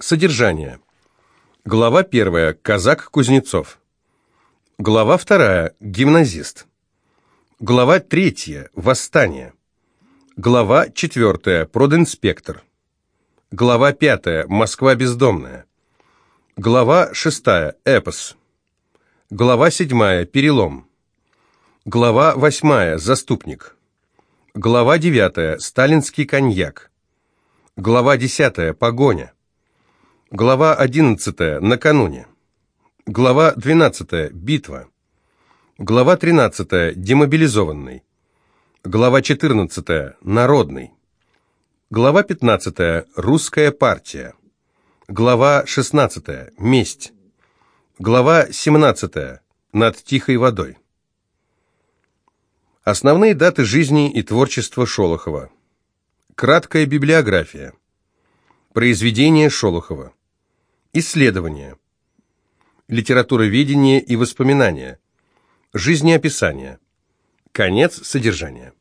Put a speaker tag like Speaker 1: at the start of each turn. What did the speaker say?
Speaker 1: Содержание. Глава 1. Казак Кузнецов. Глава 2. Гимназист. Глава 3. Восстание. Глава 4. Продинспектор. Глава 5. Москва бездомная. Глава 6. Эпос. Глава 7. Перелом. Глава 8. Заступник. Глава 9. Сталинский коньяк. Глава 10. Погоня. Глава 11. Накануне. Глава 12. Битва. Глава 13. Демобилизованный. Глава 14. Народный. Глава 15. Русская партия. Глава 16. Месть. Глава 17. Над тихой водой. Основные даты жизни и творчества Шолохова. Краткая библиография. Произведения Шолохова. Исследования. Литературоведение и воспоминания. Жизнеописание. Конец содержания.